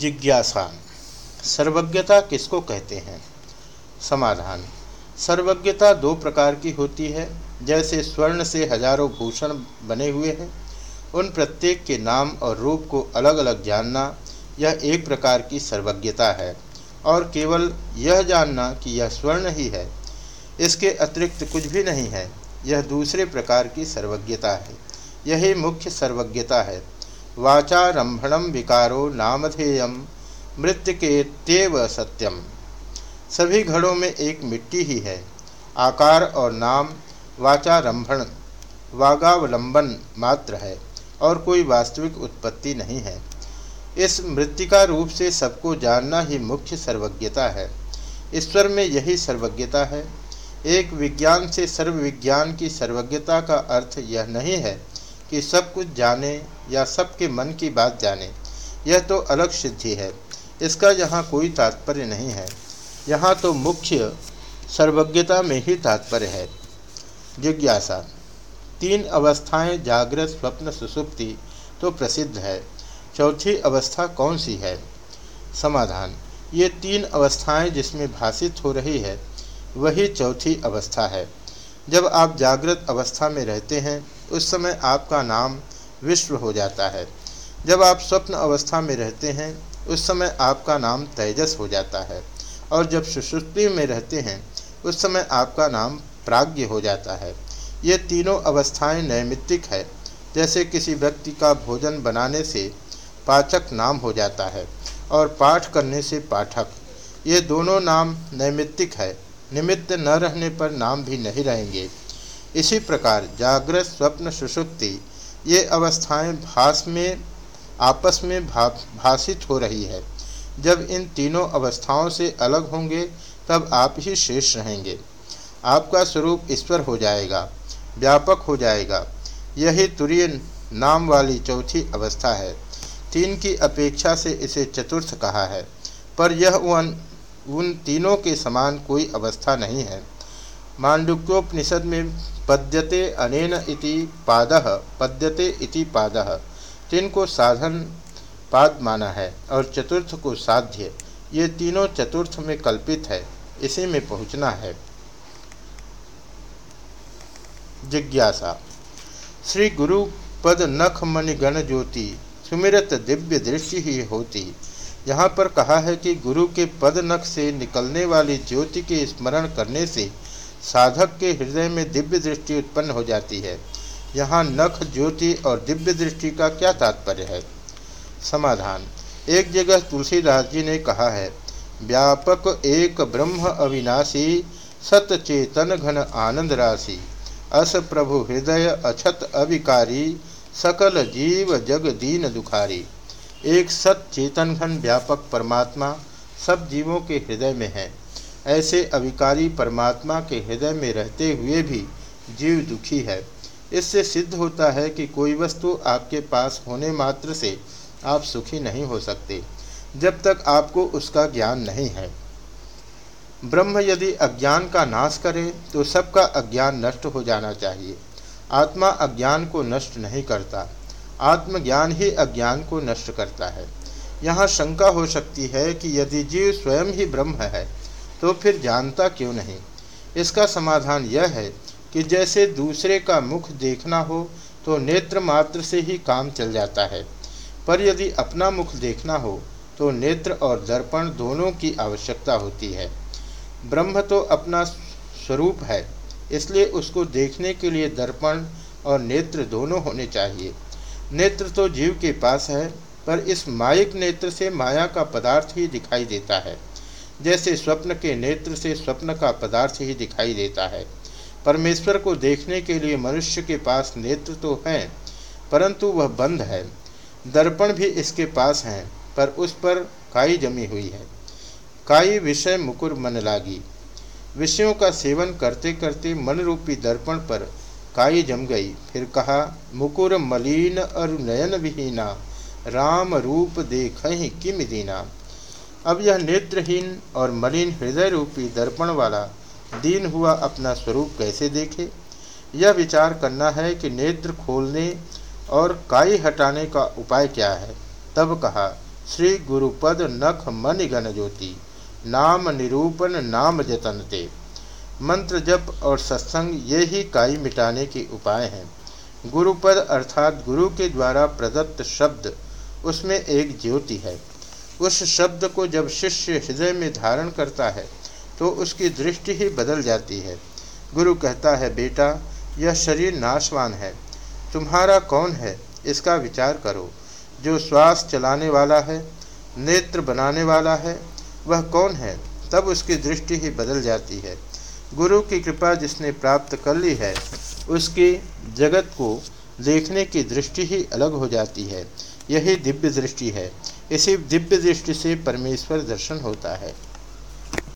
जिज्ञासा। सर्वज्ञता किसको कहते हैं? समाधान। सर्वज्ञता दो प्रकार की होती है, जैसे स्वर्ण से हज़ारों भूषण बने हुए हैं। उन प्रत्येक के नाम और रूप को अलग अलग जानना यह एक प्रकार की सर्वज्ञता है, और केवल यह जानना कि यह स्वर्ण ही है। इसके अतिरिक्त कुछ भी नहीं है, यह दूसरे प्रकार की सर्वज्ञता है। यही मुख्य सर्वज्ञता है। वाचारंभणम विकारो के तेव सत्यम सभी घड़ों में एक मिट्टी ही है। आकार और नाम वाचारंभण, वागावलंबन मात्र है और कोई वास्तविक उत्पत्ति नहीं है। इस मृतिका रूप से सबको जानना ही मुख्य सर्वज्ञता है। ईश्वर में यही सर्वज्ञता है। एक विज्ञान से सर्व विज्ञान की सर्वज्ञता का अर्थ यह नहीं है कि सब कुछ जाने या सबके मन की बात जाने। यह तो अलग सिद्धि है। इसका यहाँ कोई तात्पर्य नहीं है। यहाँ तो मुख्य सर्वज्ञता में ही तात्पर्य है। जिज्ञासा। तीन अवस्थाएँ जागृत, स्वप्न, सुसुप्ति तो प्रसिद्ध है। चौथी अवस्था कौन सी है? समाधान। ये तीन अवस्थाएँ जिसमें भाषित हो रही है, वही चौथी अवस्था है। जब आप जागृत अवस्था में रहते हैं, उस समय आपका नाम विश्व हो जाता है। जब आप स्वप्न अवस्था में रहते हैं, उस समय आपका नाम तेजस हो जाता है। और जब सुश्रुति में रहते हैं, उस समय आपका नाम प्राग्ञ हो जाता है। ये तीनों अवस्थाएँ नैमित्तिक है। जैसे किसी व्यक्ति का भोजन बनाने से पाचक नाम हो जाता है और पाठ करने से पाठक। ये दोनों नाम नैमित्तिक है। निमित्त न रहने पर नाम भी नहीं रहेंगे। इसी प्रकार जागृत स्वप्न सुषुप्ति ये अवस्थाएँ भास में आपस में भा, भाषित हो रही है। जब इन तीनों अवस्थाओं से अलग होंगे तब आप ही शेष रहेंगे। आपका स्वरूप ईश्वर हो जाएगा व्यापक हो जाएगा। यही तुरीय नाम वाली चौथी अवस्था है। तीन की अपेक्षा से इसे चतुर्थ कहा है। पर यह उन उन तीनों के समान कोई अवस्था नहीं है। मांडुक्योपनिषद में पद्यते अनेन इति पाद, पद्यते इति पाद तीन को साधन पाद माना है और चतुर्थ को साध्य, ये तीनों चतुर्थ में कल्पित है, इसी में पहुँचना है। जिज्ञासा, श्री गुरु पद नख मणि गण ज्योति, सुमिरत दिव्य दृष्टि ही होती यहाँ पर कहा है कि गुरु के पद नख से निकलने वाली ज्योति के स्मरण करने से साधक के हृदय में दिव्य दृष्टि उत्पन्न हो जाती है। यहाँ नख, ज्योति और दिव्य दृष्टि का क्या तात्पर्य है? समाधान। एक जगह तुलसीदास जी ने कहा है, व्यापक एक ब्रह्म अविनाशी सत चेतन घन आनंद राशि, अस प्रभु हृदय अछत अविकारी, सकल जीव जग दीन दुखारी। एक सत चेतन घन व्यापक परमात्मा सब जीवों के हृदय में है। ऐसे अविकारी परमात्मा के हृदय में रहते हुए भी जीव दुखी है। इससे सिद्ध होता है कि कोई वस्तु आपके पास होने मात्र से आप सुखी नहीं हो सकते, जब तक आपको उसका ज्ञान नहीं है। ब्रह्म यदि अज्ञान का नाश करे तो सबका अज्ञान नष्ट हो जाना चाहिए। आत्मा अज्ञान को नष्ट नहीं करता। आत्मज्ञान ही अज्ञान को नष्ट करता है। यहाँ शंका हो सकती है कि यदि जीव स्वयं ही ब्रह्म है तो फिर जानता क्यों नहीं? इसका समाधान यह है कि जैसे दूसरे का मुख देखना हो तो नेत्र मात्र से ही काम चल जाता है। पर यदि अपना मुख देखना हो तो नेत्र और दर्पण दोनों की आवश्यकता होती है। ब्रह्म तो अपना स्वरूप है, इसलिए उसको देखने के लिए दर्पण और नेत्र दोनों होने चाहिए। नेत्र तो जीव के पास है, पर इस मायिक नेत्र से माया का पदार्थ ही दिखाई देता है। जैसे स्वप्न के नेत्र से स्वप्न का पदार्थ ही दिखाई देता है। परमेश्वर को देखने के लिए मनुष्य के पास नेत्र तो हैं, परंतु वह बंद है। दर्पण भी इसके पास हैं, पर उस पर काई जमी हुई है। काई विषय मुकुर मन लागी। विषयों का सेवन करते करते मन रूपी दर्पण पर काई जम गई। फिर कहा, मुकुर मलिन और नयन विहीना, राम रूप देख किम दीना। अब यह नेत्रहीन और मलिन हृदय रूपी दर्पण वाला दीन हुआ अपना स्वरूप कैसे देखे? यह विचार करना है कि नेत्र खोलने और काई हटाने का उपाय क्या है? तब कहा, श्री गुरुपद नख मन गण ज्योति, नाम निरूपण नाम जतनते मंत्र जप और सत्संग ये ही काई मिटाने के उपाय हैं। गुरुपद अर्थात गुरु के द्वारा प्रदत्त शब्द, उसमें एक ज्योति है। उस शब्द को जब शिष्य हृदय में धारण करता है तो उसकी दृष्टि ही बदल जाती है। गुरु कहता है, बेटा, यह शरीर नाशवान है। तुम्हारा कौन है? इसका विचार करो। जो श्वास चलाने वाला है, नेत्र बनाने वाला है, वह कौन है? तब उसकी दृष्टि ही बदल जाती है। गुरु की कृपा जिसने प्राप्त कर ली है, उसकी जगत को देखने की दृष्टि ही अलग हो जाती है। यही दिव्य दृष्टि है। इसी दिव्य दृष्टि से परमेश्वर दर्शन होता है।